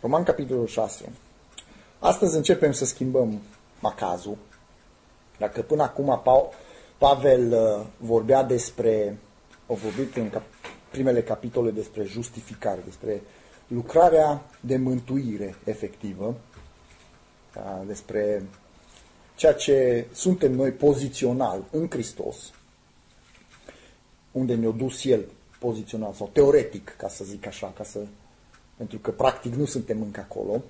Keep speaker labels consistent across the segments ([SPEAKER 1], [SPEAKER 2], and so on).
[SPEAKER 1] Roman, capitolul 6. Astăzi începem să schimbăm macazul. Dacă până acum Pavel uh, vorbea despre, au vorbit în primele capitole despre justificare, despre lucrarea de mântuire efectivă, da, despre ceea ce suntem noi pozițional în Hristos, unde ne-a dus El pozițional sau teoretic, ca să zic așa, ca să, pentru că practic nu suntem încă acolo.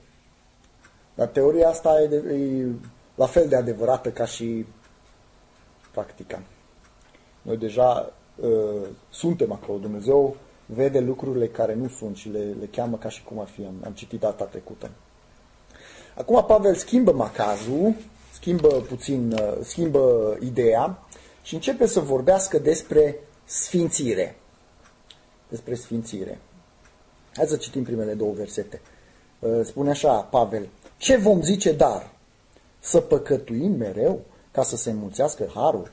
[SPEAKER 1] Dar teoria asta e, de, e la fel de adevărată ca și practica. Noi deja uh, suntem acolo. Dumnezeu vede lucrurile care nu sunt și le, le cheamă ca și cum ar fi. Am, am citit data trecută. Acum Pavel schimbă macazul, schimbă puțin, uh, schimbă ideea și începe să vorbească despre sfințire. Despre sfințire. Hai să citim primele două versete. Uh, spune așa Pavel, ce vom zice dar? Să păcătuim mereu ca să se înmulțească harul?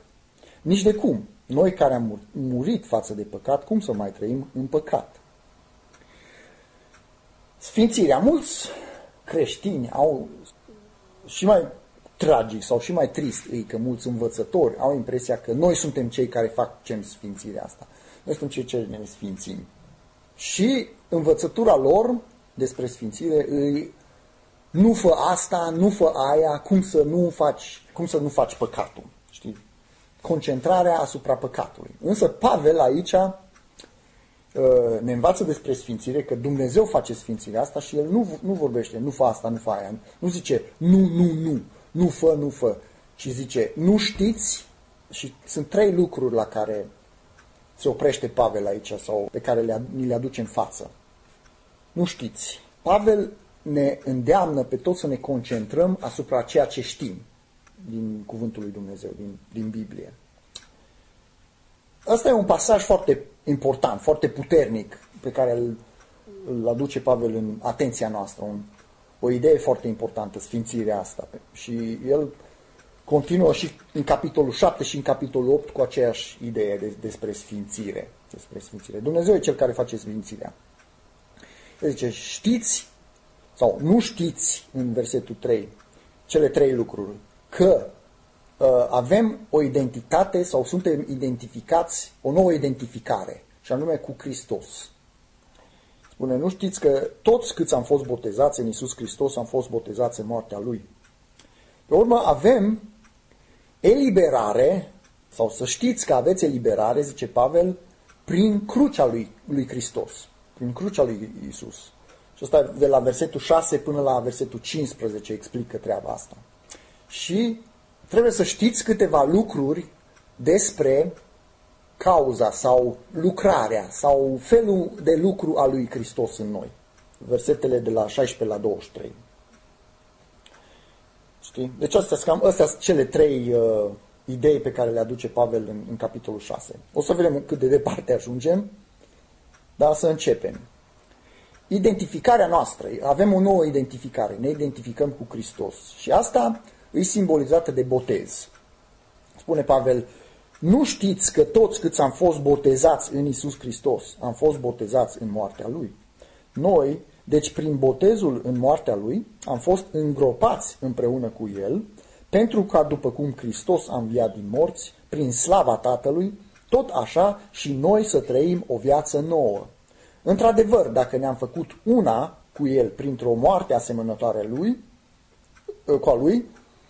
[SPEAKER 1] Nici de cum. Noi care am murit față de păcat, cum să mai trăim în păcat? Sfințirea. Mulți creștini au și mai tragic sau și mai trist e că mulți învățători au impresia că noi suntem cei care facem sfințirea asta. Noi suntem cei ce ne sfințim. Și învățătura lor despre sfințire îi nu fă asta, nu fă aia, cum să nu faci, cum să nu faci păcatul. Știi? Concentrarea asupra păcatului. Însă Pavel aici uh, ne învață despre sfințire, că Dumnezeu face sfințirea asta și El nu, nu vorbește, nu fă asta, nu fă aia. Nu zice, nu, nu, nu, nu fă, nu fă, ci zice, nu știți și sunt trei lucruri la care se oprește Pavel aici sau pe care le, ni le aduce în față. Nu știți. Pavel ne îndeamnă pe toți să ne concentrăm asupra ceea ce știm din Cuvântul lui Dumnezeu, din, din Biblie. Asta e un pasaj foarte important, foarte puternic, pe care îl, îl aduce Pavel în atenția noastră, un, o idee foarte importantă, sfințirea asta. Și el continuă și în capitolul 7 și în capitolul 8 cu aceeași idee de, despre sfințire. Despre sfințire. Dumnezeu e cel care face sfințirea. El zice, știți sau nu știți în versetul 3 cele trei lucruri. Că uh, avem o identitate sau suntem identificați, o nouă identificare, și anume cu Hristos. Spune, nu știți că toți câți am fost botezați în Isus Hristos am fost botezați în moartea Lui. Pe urmă avem eliberare, sau să știți că aveți eliberare, zice Pavel, prin crucea lui, lui Hristos, prin crucea lui Isus. Și asta de la versetul 6 până la versetul 15 explică treaba asta. Și trebuie să știți câteva lucruri despre cauza sau lucrarea sau felul de lucru al lui Hristos în noi. Versetele de la 16 la 23. Știi? Deci astea, cam, astea sunt cele trei uh, idei pe care le aduce Pavel în, în capitolul 6. O să vedem cât de departe ajungem, dar să începem. Identificarea noastră, avem o nouă identificare, ne identificăm cu Hristos și asta e simbolizată de botez. Spune Pavel, nu știți că toți câți am fost botezați în Isus Hristos, am fost botezați în moartea Lui. Noi, deci prin botezul în moartea Lui, am fost îngropați împreună cu El, pentru ca după cum Hristos a înviat din morți, prin slava Tatălui, tot așa și noi să trăim o viață nouă. Într-adevăr, dacă ne-am făcut una cu El printr-o moarte asemănătoare lui, cu a Lui,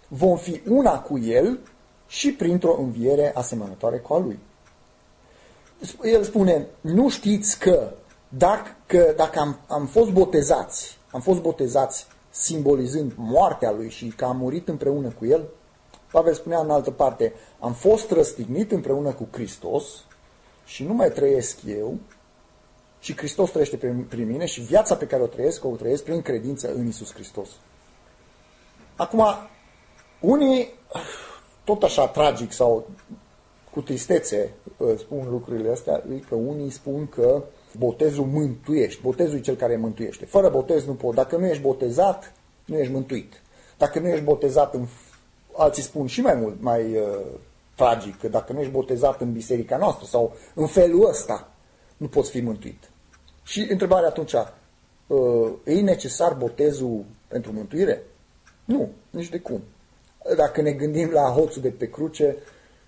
[SPEAKER 1] vom fi una cu El și printr-o înviere asemănătoare cu a Lui. El spune, nu știți că dacă, că dacă am, am fost botezați, am fost botezați simbolizând moartea Lui și că am murit împreună cu El, Pavel spunea în altă parte, am fost răstignit împreună cu Hristos și nu mai trăiesc eu, și Hristos trăiește prin mine și viața pe care o trăiesc, o trăiesc prin credință în Isus Hristos. Acum, unii, tot așa tragic sau cu tristețe uh, spun lucrurile astea, e că unii spun că botezul mântuiește. Botezul e cel care mântuiește. Fără botez nu pot. Dacă nu ești botezat, nu ești mântuit. Dacă nu ești botezat în... Alții spun și mai mult, mai uh, tragic, că dacă nu ești botezat în biserica noastră sau în felul ăsta, nu poți fi mântuit. Și întrebarea atunci, uh, e necesar botezul pentru mântuire? Nu, nici de cum. Dacă ne gândim la hoțul de pe cruce,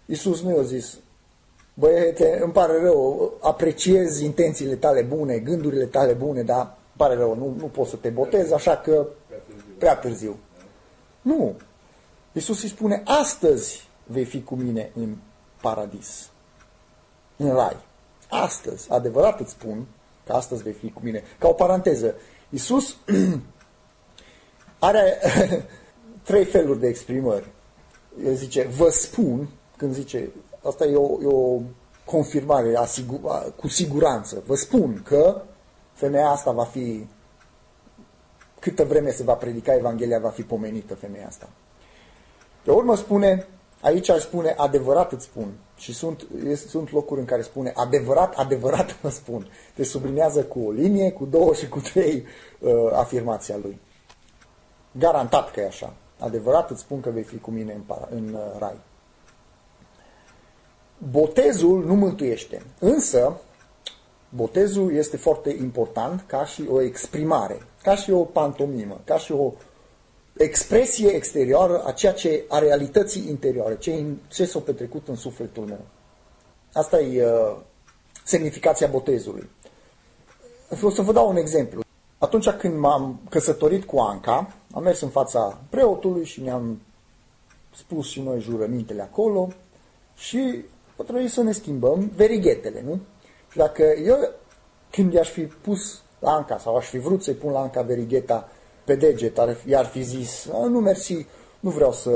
[SPEAKER 1] Iisus nu i-a zis, băiete, îmi pare rău, apreciez intențiile tale bune, gândurile tale bune, dar îmi pare rău, nu, nu pot să te botez, așa că prea târziu. Nu. Iisus îi spune, astăzi vei fi cu mine în paradis, în rai. Astăzi, adevărat îți spun că astăzi vei fi cu mine. Ca o paranteză, Iisus are trei feluri de exprimări. El zice, vă spun, când zice, asta e o, e o confirmare asigur, cu siguranță. Vă spun că femeia asta va fi, câtă vreme se va predica Evanghelia, va fi pomenită femeia asta. Pe urmă spune, aici aș spune, adevărat îți spun. Și sunt, sunt locuri în care spune, adevărat, adevărat vă spun. Te sublinează cu o linie, cu două și cu trei uh, afirmația lui. Garantat că e așa. Adevărat îți spun că vei fi cu mine în, para, în uh, rai. Botezul nu mântuiește, însă botezul este foarte important ca și o exprimare, ca și o pantomimă, ca și o expresie exterioară a ceea ce a realității interioare, ce, ce s-a petrecut în sufletul meu. Asta e uh, semnificația botezului. O să vă dau un exemplu. Atunci când m-am căsătorit cu Anca, am mers în fața preotului și ne-am spus și noi jurămintele acolo și o trebuie să ne schimbăm verighetele, nu? Și dacă eu, când i-aș fi pus la Anca sau aș fi vrut să-i pun la Anca verigheta pe deget, ar, i-ar fi zis, nu mersi, nu vreau să,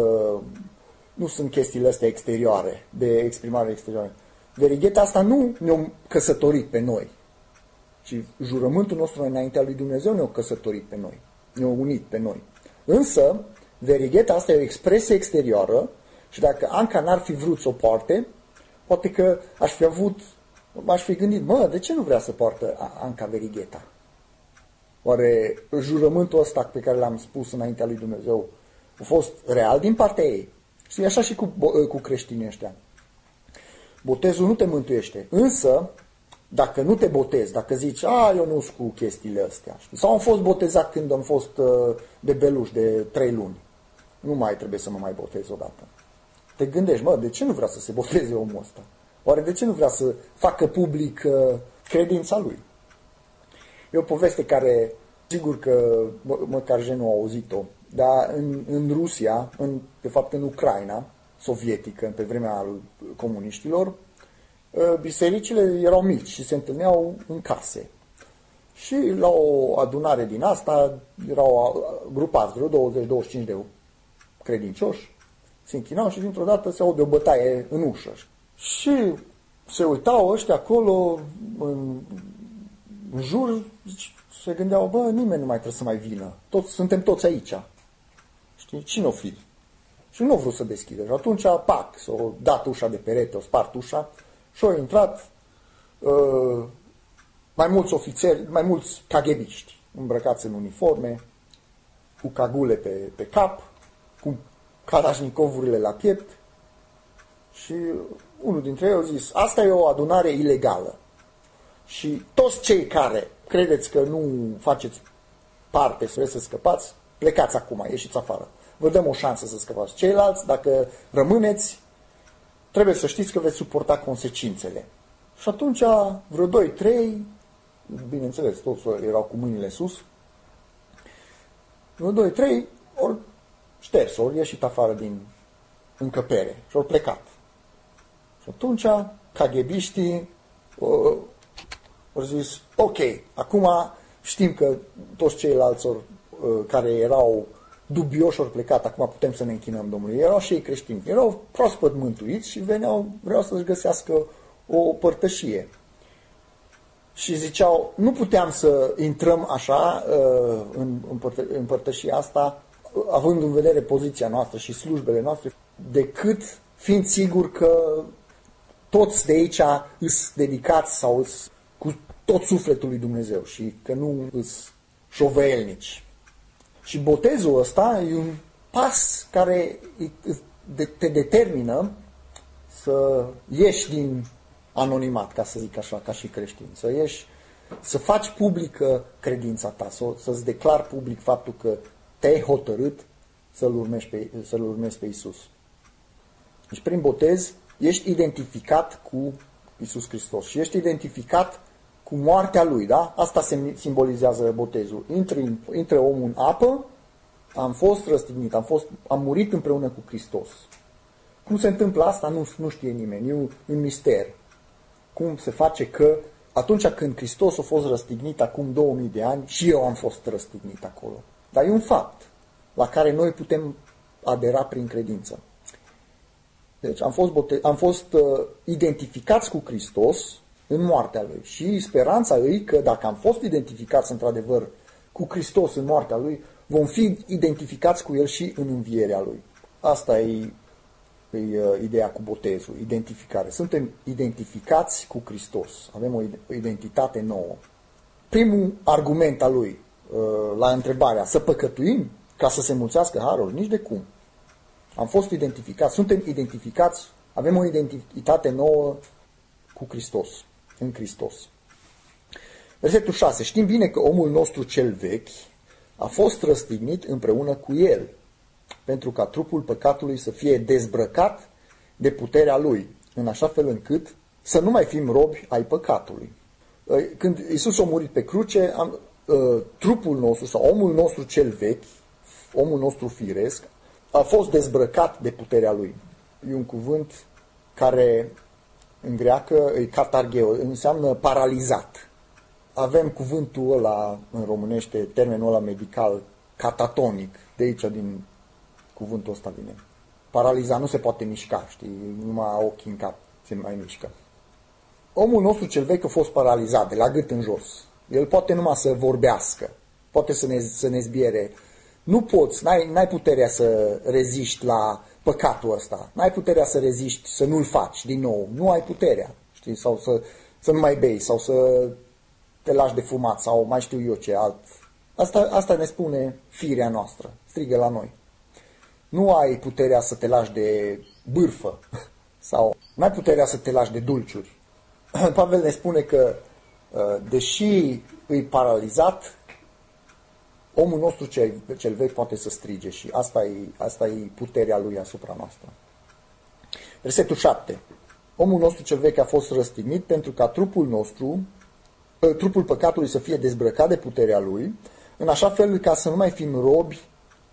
[SPEAKER 1] nu sunt chestiile astea exterioare, de exprimare exterioară. Verigheta asta nu ne-a căsătorit pe noi, ci jurământul nostru înaintea lui Dumnezeu ne-a căsătorit pe noi, ne-a unit pe noi. Însă, verigheta asta e o expresie exterioară și dacă Anca n-ar fi vrut să o poarte, poate că aș fi avut, aș fi gândit, mă, de ce nu vrea să poartă Anca verigheta? Oare jurământul ăsta pe care l-am spus înaintea lui Dumnezeu a fost real din partea ei? Și așa și cu, cu creștinii ăștia. Botezul nu te mântuiește, însă dacă nu te botezi, dacă zici, a, eu nu sunt cu chestiile astea, știi? sau am fost botezat când am fost uh, de beluș de trei luni, nu mai trebuie să mă mai botez odată. Te gândești, mă, de ce nu vrea să se boteze omul ăsta? Oare de ce nu vrea să facă public uh, credința lui? E o poveste care, sigur că mă, măcar genul a auzit-o, dar în, în Rusia, în, de fapt în Ucraina sovietică, pe vremea comuniștilor, ă, bisericile erau mici și se întâlneau în case. Și la o adunare din asta erau grupați vreo 20-25 de credincioși, se închinau și dintr-o dată se aude o bătaie în ușă. Și se uitau ăștia acolo în în jur se gândeau, bă, nimeni nu mai trebuie să mai vină. Toți, suntem toți aici. Știi? Cine o fi? Și nu au vrut să deschidă. Și atunci, pac, s-au dat ușa de perete, o spart ușa și au intrat uh, mai mulți ofițeri, mai mulți caghebiști, îmbrăcați în uniforme, cu cagule pe, pe cap, cu kalashnicovurile la piept și unul dintre ei a zis, asta e o adunare ilegală. Și toți cei care credeți că nu faceți parte, să să scăpați, plecați acum, ieșiți afară. Vă dăm o șansă să scăpați. Ceilalți, dacă rămâneți, trebuie să știți că veți suporta consecințele. Și atunci, vreo doi, trei, bineînțeles, toți erau cu mâinile sus, vreo doi, trei, ori șters, ori ieșit afară din încăpere și ori plecat. Și atunci, caghebiștii au zis, ok, acum știm că toți ceilalți or, uh, care erau dubioși ori plecat, acum putem să ne închinăm Domnului. Erau și ei creștini, erau proaspăt mântuiți și veneau, vreau să-și găsească o părtășie. Și ziceau, nu puteam să intrăm așa uh, în, în părtășia asta, având în vedere poziția noastră și slujbele noastre, decât fiind sigur că toți de aici îs dedicați sau îs cu tot sufletul lui Dumnezeu și că nu îs șovelnici. Și botezul ăsta e un pas care te determină să ieși din anonimat, ca să zic așa, ca și creștin, să ieși să faci publică credința ta, să, să-ți declar public faptul că te-ai hotărât să-L urmezi pe, să urmezi pe Isus. Deci prin botez ești identificat cu Isus Hristos și ești identificat cu moartea Lui, da? Asta se simbolizează botezul. Intră, intră omul în apă, am fost răstignit, am, fost, am murit împreună cu Hristos. Cum se întâmplă asta, nu, nu știe nimeni, e un, un mister. Cum se face că atunci când Hristos a fost răstignit acum 2000 de ani, și eu am fost răstignit acolo. Dar e un fapt la care noi putem adera prin credință. Deci am fost, bote- am fost uh, identificați cu Hristos în moartea Lui și speranța lui că dacă am fost identificați într-adevăr cu Hristos în moartea Lui, vom fi identificați cu El și în învierea Lui. Asta e, e uh, ideea cu botezul, identificare. Suntem identificați cu Hristos, avem o identitate nouă. Primul argument al Lui uh, la întrebarea să păcătuim ca să se mulțească harul, nici de cum. Am fost identificați, suntem identificați, avem o identitate nouă cu Hristos, în Hristos. Versetul 6. Știm bine că omul nostru cel vechi a fost răstignit împreună cu el, pentru ca trupul păcatului să fie dezbrăcat de puterea lui, în așa fel încât să nu mai fim robi ai păcatului. Când Isus a murit pe cruce, am, uh, trupul nostru sau omul nostru cel vechi, omul nostru firesc, a fost dezbrăcat de puterea lui. E un cuvânt care în greacă e catargheo, înseamnă paralizat. Avem cuvântul ăla în românește, termenul ăla medical, catatonic, de aici din cuvântul ăsta vine. Paralizat nu se poate mișca, știi, numai ochii în cap se mai mișcă. Omul nostru cel vechi a fost paralizat de la gât în jos. El poate numai să vorbească, poate să ne, să ne zbiere nu poți, n-ai, n-ai puterea să reziști la păcatul ăsta. N-ai puterea să reziști, să nu-l faci din nou. Nu ai puterea, știi? Sau să, să nu mai bei, sau să te lași de fumat, sau mai știu eu ce alt. Asta, asta ne spune firea noastră, strigă la noi. Nu ai puterea să te lași de bârfă, sau nu ai puterea să te lași de dulciuri. Pavel ne spune că, uh, deși îi paralizat, omul nostru cel, cel vechi poate să strige și asta e, asta e puterea lui asupra noastră. Versetul 7. Omul nostru cel vechi a fost răstignit pentru ca trupul nostru, ă, trupul păcatului să fie dezbrăcat de puterea lui, în așa fel ca să nu mai fim robi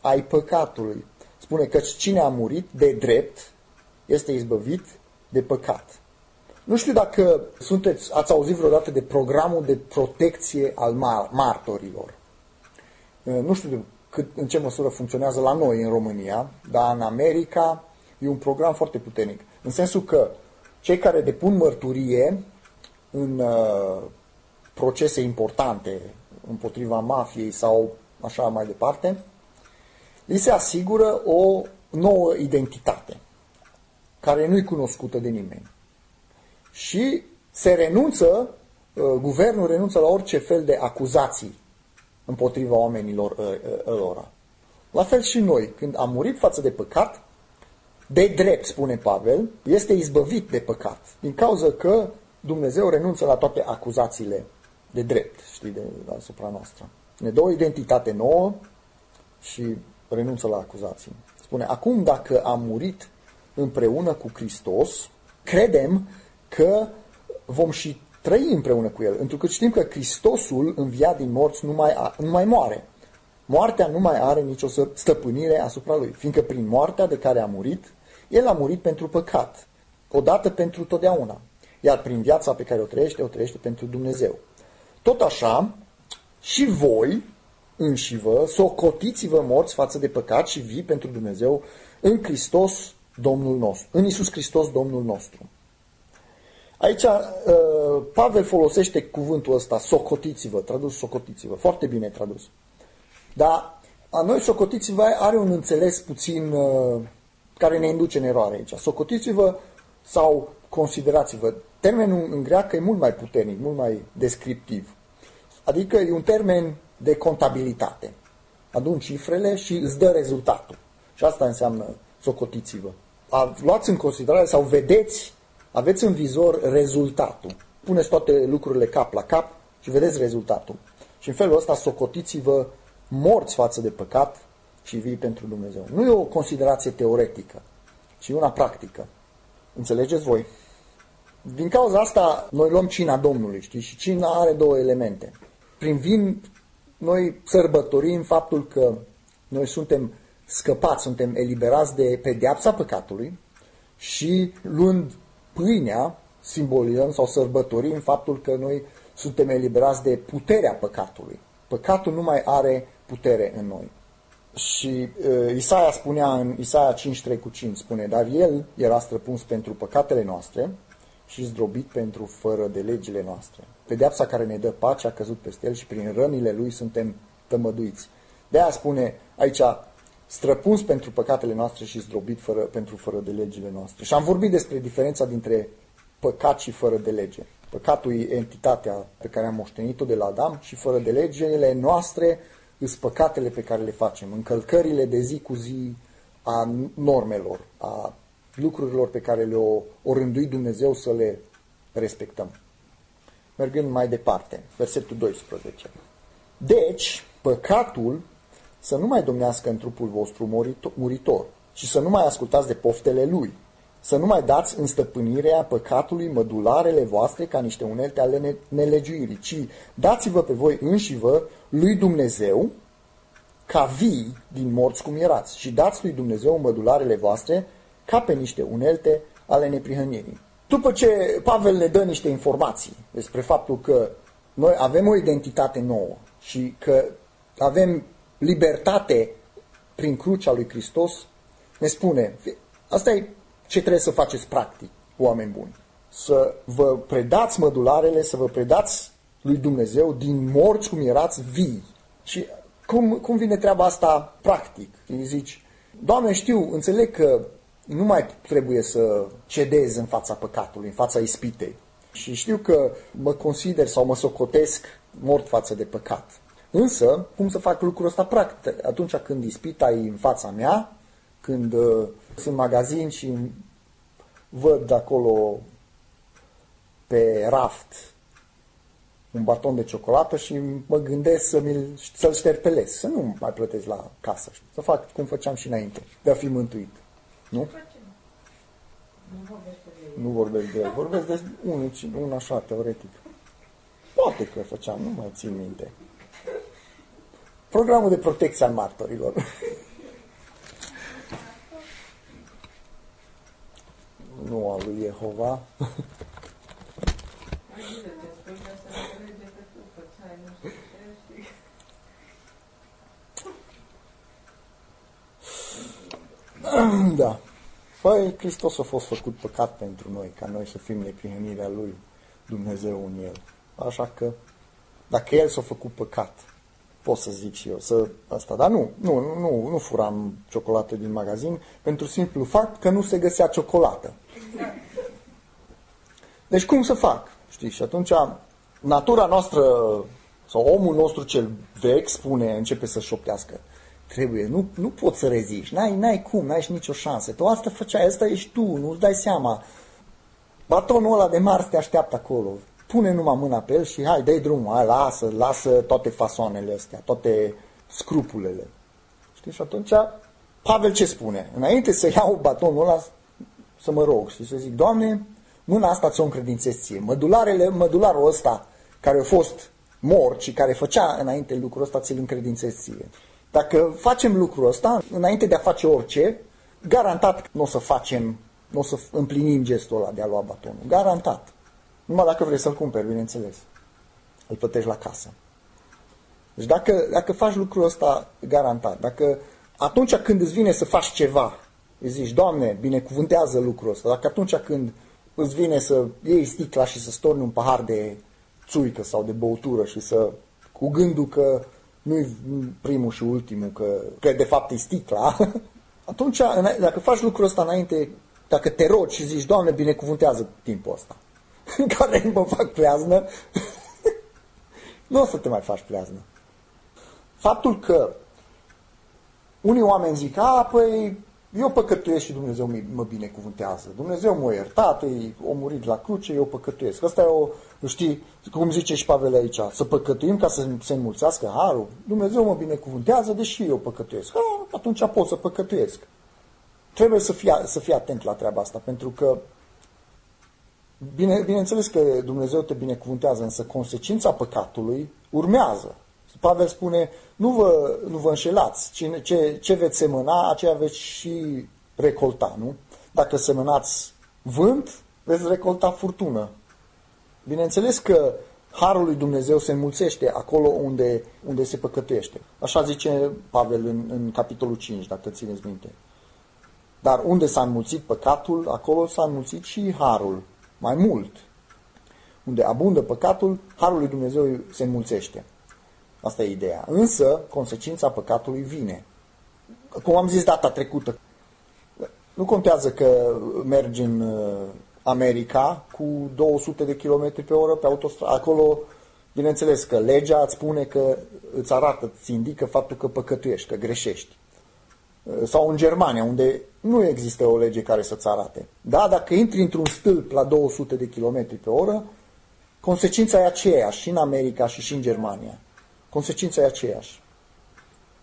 [SPEAKER 1] ai păcatului. Spune că cine a murit de drept este izbăvit de păcat. Nu știu dacă sunteți, ați auzit vreodată de programul de protecție al martorilor. Eh, nu știu cât, în ce măsură funcționează la noi în România, dar în America e un program foarte puternic. În sensul că cei care depun mărturie în uh, procese importante împotriva mafiei sau așa mai departe, li se asigură o nouă identitate care nu-i cunoscută de nimeni. Și se renunță, uh, guvernul renunță la orice fel de acuzații împotriva oamenilor ă, ă, lor. La fel și noi, când am murit față de păcat, de drept, spune Pavel, este izbăvit de păcat, din cauza că Dumnezeu renunță la toate acuzațiile de drept, știi, de, asupra noastră. Ne dă o identitate nouă și renunță la acuzații. Spune, acum dacă am murit împreună cu Hristos, credem că vom și trăi împreună cu El, pentru că știm că Hristosul înviat din morți nu mai, a, nu mai moare. Moartea nu mai are nicio stăpânire asupra Lui, fiindcă prin moartea de care a murit, El a murit pentru păcat, odată pentru totdeauna, iar prin viața pe care o trăiește, o trăiește pentru Dumnezeu. Tot așa, și voi, înși vă, socotiți-vă morți față de păcat și vii pentru Dumnezeu în Hristos Domnul nostru, în Isus Hristos Domnul nostru. Aici uh, Pavel folosește cuvântul ăsta, socotiți-vă, tradus socotiți-vă, foarte bine tradus. Dar a noi socotiți-vă are un înțeles puțin uh, care ne induce în eroare aici. Socotiți-vă sau considerați-vă. Termenul în greacă e mult mai puternic, mult mai descriptiv. Adică e un termen de contabilitate. Adun cifrele și îți dă rezultatul. Și asta înseamnă socotiți-vă. Luați în considerare sau vedeți aveți în vizor rezultatul. Puneți toate lucrurile cap la cap Și vedeți rezultatul. Și în felul ăsta socotiți-vă morți față de păcat și vii pentru Dumnezeu. Nu e o considerație teoretică, ci una practică. Înțelegeți voi? Din cauza asta, noi luăm cina Domnului, știi? Și cina are două elemente. Prin vin, noi sărbătorim faptul că noi suntem scăpați, suntem eliberați de pedeapsa păcatului și luând pâinea, simbolizăm sau sărbătorim faptul că noi suntem eliberați de puterea păcatului. Păcatul nu mai are putere în noi. Și uh, Isaia spunea în Isaia 5, cu 5, spune, dar el era străpuns pentru păcatele noastre și zdrobit pentru fără de legile noastre. Pedeapsa care ne dă pace a căzut peste el și prin rănile lui suntem tămăduiți. De aia spune aici, străpuns pentru păcatele noastre și zdrobit fără, pentru fără de legile noastre. Și am vorbit despre diferența dintre păcat și fără de lege. Păcatul e entitatea pe care am moștenit-o de la Adam și fără de legile noastre sunt păcatele pe care le facem, încălcările de zi cu zi a normelor, a lucrurilor pe care le-o o rânduit Dumnezeu să le respectăm. Mergând mai departe, versetul 12. Deci, păcatul să nu mai domnească în trupul vostru muritor, ci să nu mai ascultați de poftele lui, să nu mai dați în stăpânirea păcatului mădularele voastre ca niște unelte ale nelegiuirii, ci dați-vă pe voi înși vă lui Dumnezeu ca vii din morți cum erați și dați lui Dumnezeu mădularele voastre ca pe niște unelte ale neprihănirii. După ce Pavel ne dă niște informații despre faptul că noi avem o identitate nouă și că avem libertate prin crucea lui Hristos, ne spune, asta e ce trebuie să faceți practic, oameni buni. Să vă predați mădularele, să vă predați lui Dumnezeu din morți cum erați vii. Și cum, cum vine treaba asta practic? Îi zici, Doamne, știu, înțeleg că nu mai trebuie să cedez în fața păcatului, în fața ispitei. Și știu că mă consider sau mă socotesc mort față de păcat. Însă, cum să fac lucrul ăsta practic? Atunci când ispita e în fața mea, când uh, sunt magazin și văd acolo pe raft un baton de ciocolată și mă gândesc să să-l șterpelesc, să nu mai plătesc la casă, să fac cum făceam și înainte, de a fi mântuit. Nu? Nu vorbesc de el. Vorbesc de unul, un așa, teoretic. Poate că făceam, nu mai țin minte. Programul de protecție al martorilor. nu al lui Jehova. da. Păi, Hristos a fost făcut păcat pentru noi, ca noi să fim neprihănirea Lui Dumnezeu în El. Așa că, dacă El s-a făcut păcat, pot să zic și eu să asta. Dar nu, nu, nu, nu furam ciocolată din magazin pentru simplu fapt că nu se găsea ciocolată. Deci cum să fac? Știi? Și atunci natura noastră sau omul nostru cel vechi spune, începe să șoptească. Trebuie, nu, nu poți să reziști, n-ai, n-ai cum, n-ai nicio șansă. Tu asta făceai, asta ești tu, nu-ți dai seama. Batonul ăla de Mars te așteaptă acolo. Pune numai mâna pe el și hai, dă drumul, hai, lasă, lasă toate fasoanele astea, toate scrupulele. Știi? Și atunci, Pavel ce spune? Înainte să iau batonul ăla, să mă rog și să zic, Doamne, mâna asta ți-o încredințez ție. Mădularele, mădularul ăsta care a fost mort și care făcea înainte lucrul ăsta, ți-l încredințez ție. Dacă facem lucrul ăsta, înainte de a face orice, garantat nu o să facem, nu o să împlinim gestul ăla de a lua batonul. Garantat. Numai dacă vrei să-l cumperi, bineînțeles. Îl plătești la casă. Deci dacă, dacă faci lucrul ăsta, garantat. Dacă atunci când îți vine să faci ceva, îi zici, Doamne, binecuvântează lucrul ăsta. Dacă atunci când îți vine să iei sticla și să storni un pahar de țuică sau de băutură și să, cu gândul că nu-i primul și ultimul, că, că de fapt e sticla, atunci, dacă faci lucrul ăsta înainte, dacă te rogi și zici, Doamne, binecuvântează timpul ăsta, în care mă fac pleaznă, nu o să te mai faci pleaznă. Faptul că unii oameni zic, a, păi, eu păcătuiesc și Dumnezeu mă binecuvântează. Dumnezeu m-a iertat, e murit la cruce, eu păcătuiesc. Asta e o, știi, cum zice și Pavel aici, să păcătuim ca să se înmulțească harul. Dumnezeu mă binecuvântează, deși eu păcătuiesc. Ha, atunci pot să păcătuiesc. Trebuie să fii, să fii atent la treaba asta, pentru că Bine, bineînțeles că Dumnezeu te binecuvântează, însă consecința păcatului urmează. Pavel spune, nu vă, nu vă înșelați, ce, ce, ce veți semăna, aceea veți și recolta, nu? Dacă semănați vânt, veți recolta furtună. Bineînțeles că harul lui Dumnezeu se înmulțește acolo unde, unde se păcătuiește. Așa zice Pavel în, în capitolul 5, dacă țineți minte. Dar unde s-a înmulțit păcatul, acolo s-a înmulțit și harul, mai mult. Unde abundă păcatul, harul lui Dumnezeu se înmulțește. Asta e ideea. Însă, consecința păcatului vine. Cum am zis data trecută, nu contează că mergi în uh, America cu 200 de km pe oră pe autostradă. Acolo, bineînțeles că legea îți spune că îți arată, îți indică faptul că păcătuiești, că greșești. Uh, sau în Germania, unde nu există o lege care să-ți arate. Da, dacă intri într-un stâlp la 200 de km pe oră, consecința e aceeași și în America și și în Germania. Consecința e aceeași.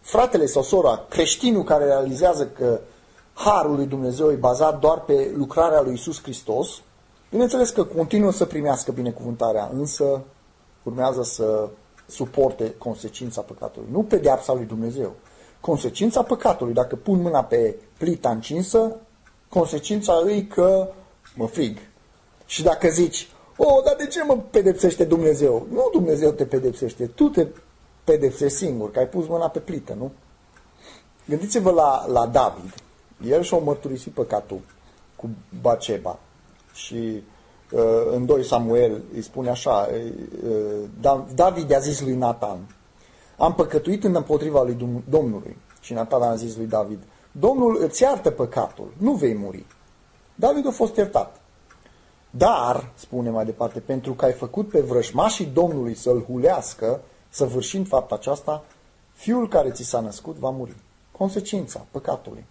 [SPEAKER 1] Fratele sau sora, creștinul care realizează că harul lui Dumnezeu e bazat doar pe lucrarea lui Isus Hristos, bineînțeles că continuă să primească binecuvântarea, însă urmează să suporte consecința păcatului. Nu pedeapsa lui Dumnezeu. Consecința păcatului, dacă pun mâna pe plita încinsă, consecința e că mă frig. Și dacă zici, o, dar de ce mă pedepsește Dumnezeu? Nu Dumnezeu te pedepsește, tu te pedepsești singur, că ai pus mâna pe plită, nu? Gândiți-vă la, la David. El și-a mărturisit păcatul cu Baceba. Și uh, în 2 Samuel îi spune așa, uh, David a zis lui Nathan, am păcătuit împotriva lui Domnului. Și Nathan a zis lui David, Domnul îți iartă păcatul, nu vei muri. David a fost iertat. Dar, spune mai departe, pentru că ai făcut pe vrășmașii Domnului să-l hulească, săvârșind fapta aceasta, fiul care ți s-a născut va muri. Consecința păcatului.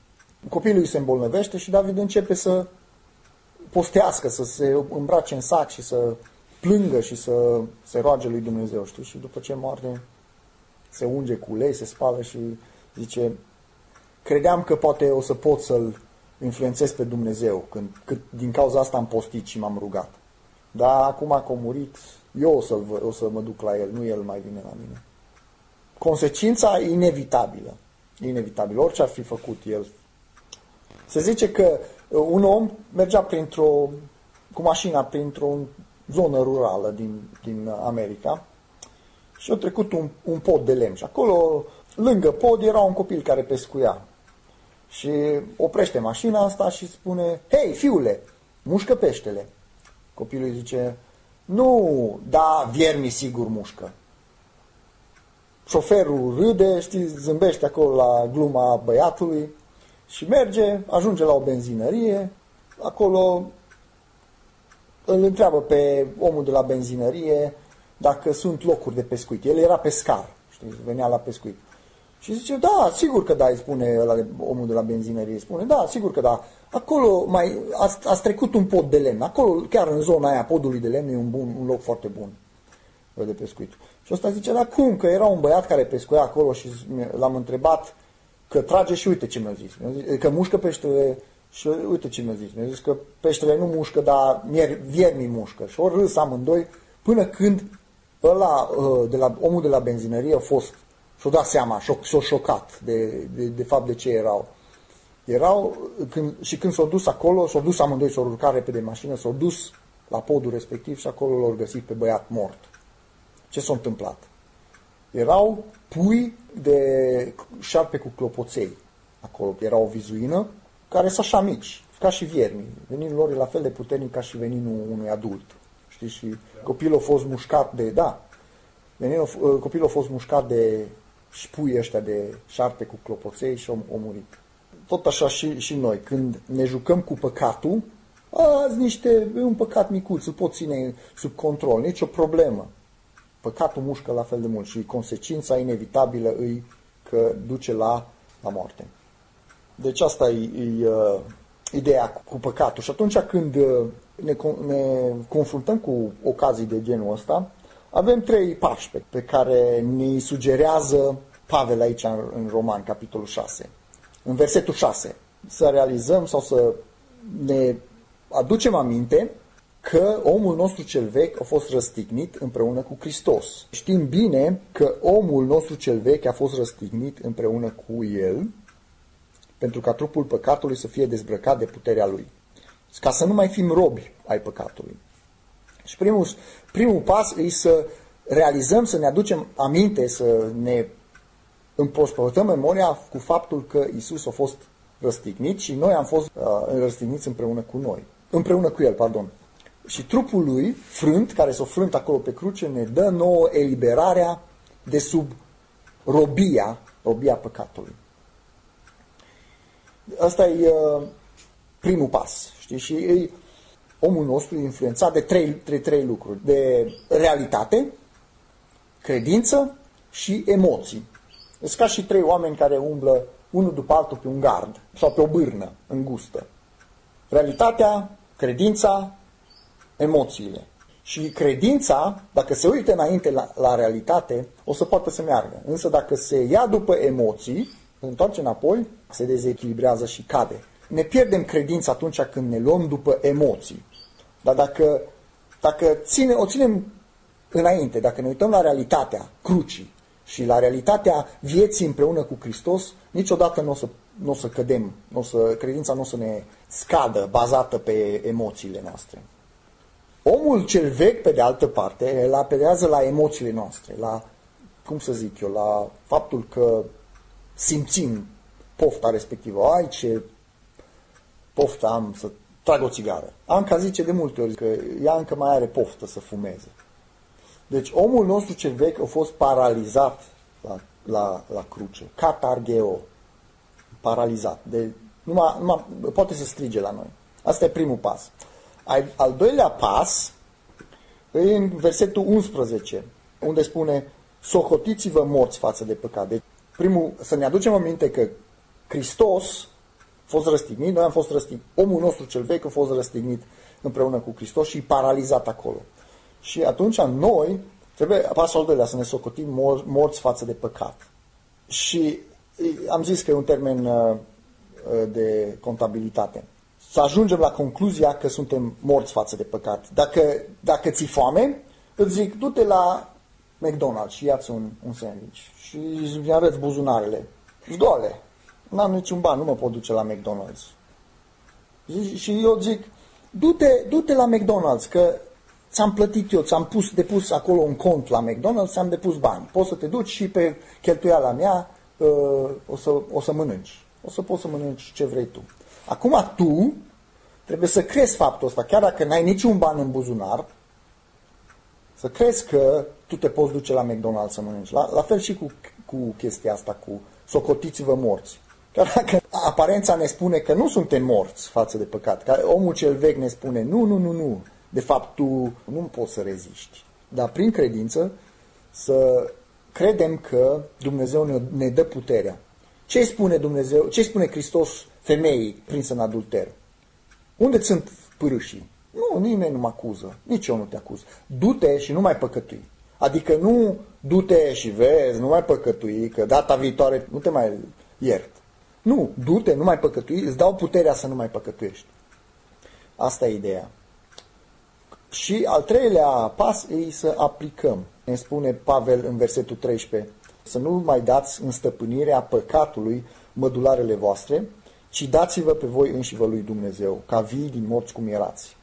[SPEAKER 1] Copilul îi se îmbolnăvește și David începe să postească, să se îmbrace în sac și să plângă și să se roage lui Dumnezeu, știi? Și după ce moarte, se unge cu ulei, se spală și zice, credeam că poate o să pot să-l influențez pe Dumnezeu, când, cât din cauza asta am postit și m-am rugat. Dar acum că a murit, eu o, să o să mă duc la el, nu el mai vine la mine. Consecința inevitabilă. Inevitabilă. Orice ar fi făcut el. Se zice că un om mergea printr-o, cu mașina printr-o zonă rurală din, din America și a trecut un, un pod de lemn și acolo, lângă pod, era un copil care pescuia. Și oprește mașina asta și spune, hei, fiule, mușcă peștele. Copilul îi zice, nu, da, viermi sigur mușcă. Șoferul râde, știi, zâmbește acolo la gluma băiatului și merge, ajunge la o benzinărie, acolo îl întreabă pe omul de la benzinărie dacă sunt locuri de pescuit. El era pescar, știi, venea la pescuit. Și zice, da, sigur că da, îi spune ăla de, omul de la benzinărie, îi spune, da, sigur că da. Acolo mai, ați, ați trecut un pod de lemn, acolo, chiar în zona aia, podului de lemn, e un, bun, un loc foarte bun de pescuit. Și ăsta zice, da, cum? Că era un băiat care pescuia acolo și l-am întrebat că trage și uite ce mi-a zis. Mi-a zis că mușcă peștele și uite ce mi-a zis. Mi-a zis că peștele nu mușcă, dar viermii mușcă. Și ori râs amândoi până când ăla, ă, de la, omul de la benzinărie a fost și-o dat seama, s-o șocat de, de, de fapt de ce erau. Erau, când, și când s-au dus acolo, s-au dus amândoi, s-au urcat repede mașină, s-au dus la podul respectiv și acolo l-au găsit pe băiat mort. Ce s-a întâmplat? Erau pui de șarpe cu clopoței. Acolo era o vizuină care sunt așa mici, ca și viermi. Veninul lor e la fel de puternic ca și veninul unui adult. Știi? Și copilul a fost mușcat de, da, veninul, copilul a fost mușcat de spui ăștia de șarpe cu clopoței și au, au murit. Tot așa și, și noi, când ne jucăm cu păcatul, azi niște, e un păcat micuț, îl pot ține sub control, nicio problemă. Păcatul mușcă la fel de mult și consecința inevitabilă îi că duce la, la moarte. Deci asta e, e uh, ideea cu păcatul. Și atunci când uh, ne, ne confruntăm cu ocazii de genul ăsta, avem trei pași pe, pe care ne sugerează Pavel aici în, în Roman, capitolul 6. În versetul 6, să realizăm sau să ne aducem aminte că omul nostru cel vechi a fost răstignit împreună cu Hristos. Știm bine că omul nostru cel vechi a fost răstignit împreună cu El pentru ca trupul păcatului să fie dezbrăcat de puterea lui. Ca să nu mai fim robi ai păcatului. Și primul, primul pas e să realizăm, să ne aducem aminte, să ne împrospătăm memoria cu faptul că Isus a fost răstignit și noi am fost uh, răstigniți împreună cu noi. Împreună cu El, pardon. Și trupul lui, frânt, care s-a frânt acolo pe cruce, ne dă nouă eliberarea de sub robia, robia păcatului. Asta e uh, primul pas. Știi? Și e, omul nostru e influențat de trei, trei, trei lucruri. De realitate, credință și emoții. Sunt ca și trei oameni care umblă unul după altul pe un gard sau pe o bârnă îngustă. Realitatea, credința, emoțiile. Și credința, dacă se uită înainte la, la realitate, o să poată să meargă. Însă dacă se ia după emoții, se întoarce înapoi, se dezechilibrează și cade. Ne pierdem credința atunci când ne luăm după emoții. Dar dacă, dacă ține, o ținem înainte, dacă ne uităm la realitatea crucii și la realitatea vieții împreună cu Hristos, niciodată nu o să, n-o să cădem, n-o să, credința nu o să ne scadă bazată pe emoțiile noastre. Omul cel vechi, pe de altă parte, îl apelează la emoțiile noastre, la, cum să zic eu, la faptul că simțim pofta respectivă. Ai ce poftă am să trag o țigară. Anca zice de multe ori că ea încă mai are poftă să fumeze. Deci omul nostru cel vechi a fost paralizat la, la, la cruce. Catargeo. Paralizat. De, numai, numai, poate să strige la noi. Asta e primul pas. Al doilea pas e în versetul 11, unde spune socotiți-vă morți față de păcat. Deci, primul, să ne aducem aminte că Hristos a fost răstignit, noi am fost răstignit, omul nostru cel vechi a fost răstignit împreună cu Hristos și paralizat acolo. Și atunci noi trebuie, pasul al doilea, să ne socotim mor, morți față de păcat. Și am zis că e un termen uh, de contabilitate să ajungem la concluzia că suntem morți față de păcat. Dacă, dacă ți foame, îți zic, du-te la McDonald's și ia-ți un, un sandwich și îmi arăți buzunarele. Și doale, n-am niciun ban, nu mă pot duce la McDonald's. Și eu zic, du-te, du-te la McDonald's, că ți-am plătit eu, ți-am pus, depus acolo un cont la McDonald's, ți-am depus bani. Poți să te duci și pe cheltuiala mea uh, o, să, o să mănânci. O să poți să mănânci ce vrei tu. Acum tu trebuie să crezi faptul ăsta, chiar dacă n-ai niciun ban în buzunar, să crezi că tu te poți duce la McDonald's să mănânci. La, la fel și cu, cu chestia asta, cu socotiți-vă morți. Chiar dacă aparența ne spune că nu suntem morți față de păcat, că omul cel vechi ne spune nu, nu, nu, nu, de fapt tu nu poți să reziști. Dar prin credință să credem că Dumnezeu ne, ne dă puterea. Ce spune Dumnezeu, ce spune Hristos femeii prinsă în adulter? Unde sunt pârâșii? Nu, nimeni nu mă acuză. Nici eu nu te acuz. Du-te și nu mai păcătui. Adică nu du-te și vezi, nu mai păcătui, că data viitoare nu te mai iert. Nu, du-te, nu mai păcătui, îți dau puterea să nu mai păcătuiești. Asta e ideea. Și al treilea pas e să aplicăm. Ne spune Pavel în versetul 13, să nu mai dați în stăpânirea păcatului mădularele voastre, ci dați-vă pe voi înși vă lui Dumnezeu, ca vii din morți cum erați.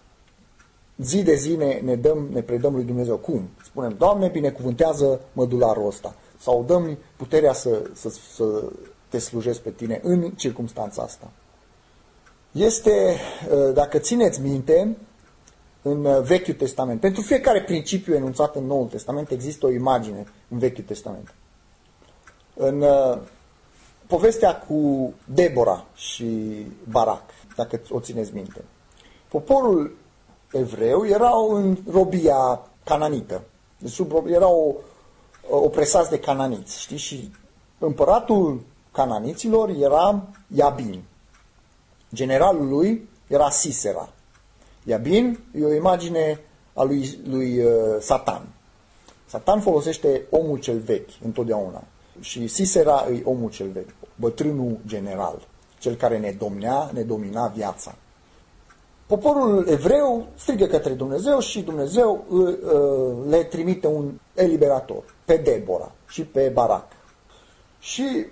[SPEAKER 1] Zi de zi ne, ne, dăm, ne predăm lui Dumnezeu. Cum? Spunem, Doamne, binecuvântează mădularul ăsta. Sau dăm puterea să, să, să te slujesc pe tine în circunstanța asta. Este, ă, dacă țineți minte, în Vechiul Testament. Pentru fiecare principiu enunțat în Noul Testament există o imagine în Vechiul Testament. În ă, povestea cu Debora și Barac, dacă o țineți minte. Poporul evreu erau în robia cananită. Deci sub, erau opresați de cananiți, știi? Și împăratul cananiților era Iabin. Generalul lui era Sisera. Iabin e o imagine a lui, lui uh, Satan. Satan folosește omul cel vechi întotdeauna. Și Sisera e omul cel vechi, bătrânul general, cel care ne domnea, ne domina viața. Poporul evreu strigă către Dumnezeu și Dumnezeu uh, uh, le trimite un eliberator, pe Debora și pe Barac. Și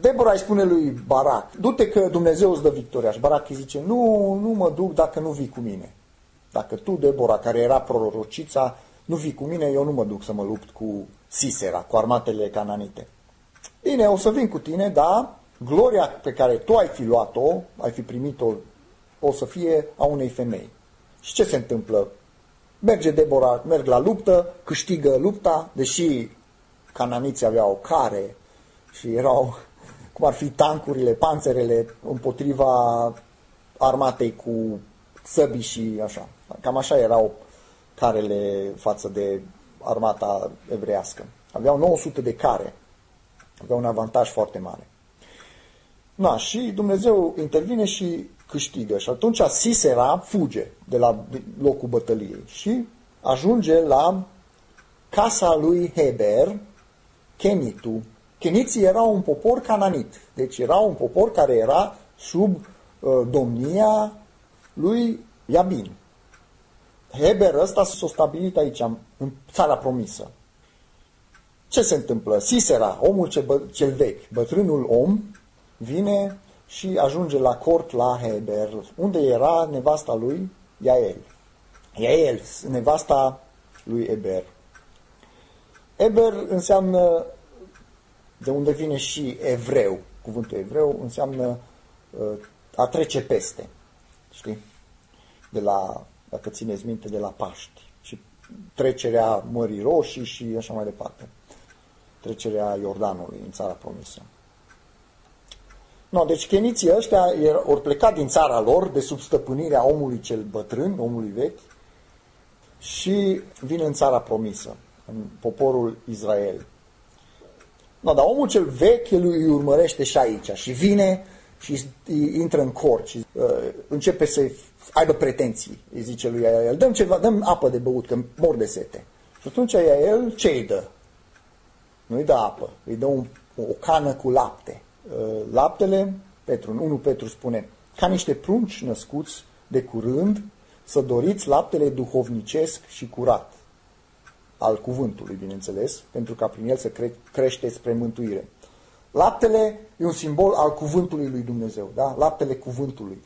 [SPEAKER 1] Debora îi spune lui Barac, du-te că Dumnezeu îți dă victoria. Și Barac îi zice, nu, nu mă duc dacă nu vii cu mine. Dacă tu, Debora, care era prorocița, nu vii cu mine, eu nu mă duc să mă lupt cu Sisera, cu armatele cananite. Bine, o să vin cu tine, dar gloria pe care tu ai fi luat-o, ai fi primit-o, o să fie a unei femei. Și ce se întâmplă? Merge Debora, merg la luptă, câștigă lupta, deși cananiții aveau care și erau, cum ar fi tancurile, panțerele împotriva armatei cu săbii și așa. Cam așa erau carele față de armata evrească. Aveau 900 de care. Aveau un avantaj foarte mare. Na, și Dumnezeu intervine și câștigă. Și atunci Sisera fuge de la locul bătăliei și ajunge la casa lui Heber, Kenitu. Keniții erau un popor cananit. Deci era un popor care era sub uh, domnia lui Iabin. Heber ăsta s-a stabilit aici, în țara promisă. Ce se întâmplă? Sisera, omul cel, bă, cel vechi, bătrânul om, vine și ajunge la cort la Heber, unde era nevasta lui Iael. Iael, nevasta lui Eber. Eber înseamnă, de unde vine și evreu, cuvântul evreu înseamnă uh, a trece peste, știi? De la dacă țineți minte, de la Paști. Și trecerea Mării Roșii și așa mai departe. Trecerea Iordanului în țara promisă. No, deci cheniții ăștia ori plecat din țara lor de sub stăpânirea omului cel bătrân, omului vechi, și vin în țara promisă, în poporul Israel. No, dar omul cel vechi îi urmărește și aici și vine și intră în cort și uh, începe să aibă pretenții, îi zice lui el, dăm ceva, dăm apă de băut, că mor de sete. Și atunci el ce îi dă? Nu îi dă apă, îi dă un, o cană cu lapte. Uh, laptele, Petru, 1 Petru spune, ca niște prunci născuți de curând, să doriți laptele duhovnicesc și curat al cuvântului, bineînțeles, pentru ca prin el să cre- crește spre mântuire. Laptele e un simbol al cuvântului lui Dumnezeu, da? Laptele cuvântului.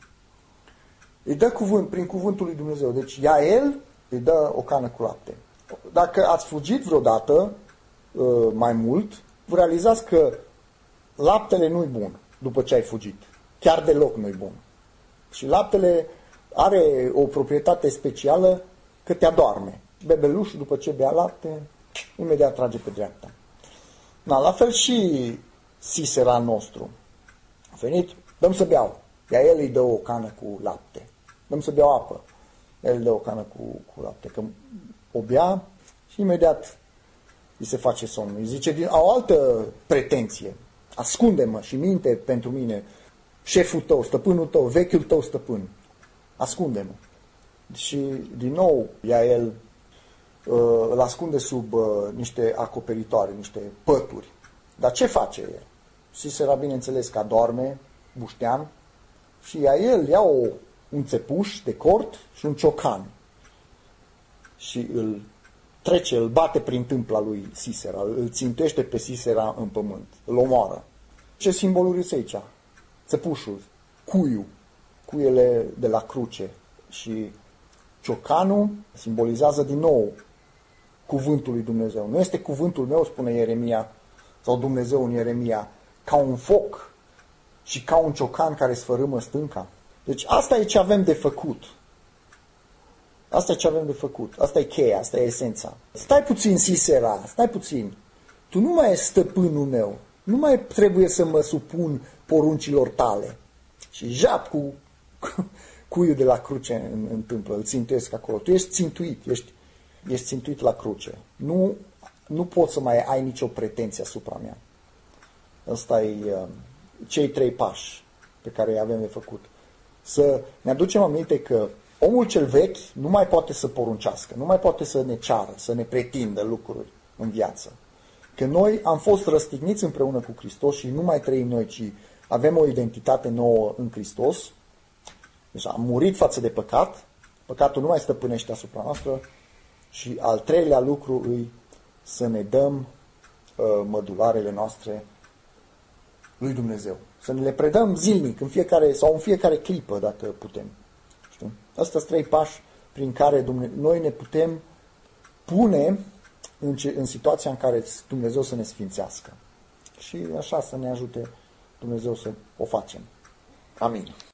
[SPEAKER 1] Îi dă cuvânt prin cuvântul lui Dumnezeu. Deci ia el, îi dă o cană cu lapte. Dacă ați fugit vreodată uh, mai mult, vă realizați că laptele nu-i bun după ce ai fugit. Chiar deloc nu-i bun. Și laptele are o proprietate specială că te adorme. Bebelușul, după ce bea lapte, imediat trage pe dreapta. Na, la fel și Sisera nostru. A venit, dăm să beau. Iar el îi dă o cană cu lapte dăm să beau apă. El dă o cană cu, cu lapte, că o bea și imediat îi se face somn. Îi zice, din, au altă pretenție, ascunde-mă și minte pentru mine, șeful tău, stăpânul tău, vechiul tău stăpân, ascunde-mă. Și din nou, ea el uh, îl ascunde sub uh, niște acoperitoare, niște pături. Dar ce face el? Sisera, bineînțeles, că adorme, buștean, și ea el ia o un țepuș de cort și un ciocan. Și îl trece, îl bate prin tâmpla lui Sisera, îl țintește pe Sisera în pământ, îl omoară. Ce simboluri este aici? Țepușul, cuiu, cuiele de la cruce și ciocanul simbolizează din nou cuvântul lui Dumnezeu. Nu este cuvântul meu, spune Ieremia, sau Dumnezeu în Ieremia, ca un foc și ca un ciocan care sfărâmă stânca. Deci asta e ce avem de făcut. Asta e ce avem de făcut. Asta e cheia, asta e esența. Stai puțin, Sisera, stai puțin. Tu nu mai ești stăpânul meu. Nu mai trebuie să mă supun poruncilor tale. Și jap cu, cu cuiul de la cruce în, în tâmplă, îl țintesc acolo. Tu ești țintuit, ești, ești țintuit la cruce. Nu, nu poți să mai ai nicio pretenție asupra mea. Ăsta e uh, cei trei pași pe care îi avem de făcut. Să ne aducem aminte că omul cel vechi nu mai poate să poruncească, nu mai poate să ne ceară, să ne pretindă lucruri în viață. Că noi am fost răstigniți împreună cu Hristos și nu mai trăim noi, ci avem o identitate nouă în Hristos. Deci am murit față de păcat, păcatul nu mai stăpânește asupra noastră și al treilea lucru îi să ne dăm uh, mădularele noastre lui Dumnezeu. Să ne le predăm zilnic, în fiecare, sau în fiecare clipă, dacă putem. Știu? Astea sunt trei pași prin care Dumne- noi ne putem pune în, ce, în situația în care Dumnezeu să ne sfințească. Și așa să ne ajute Dumnezeu să o facem. Amin.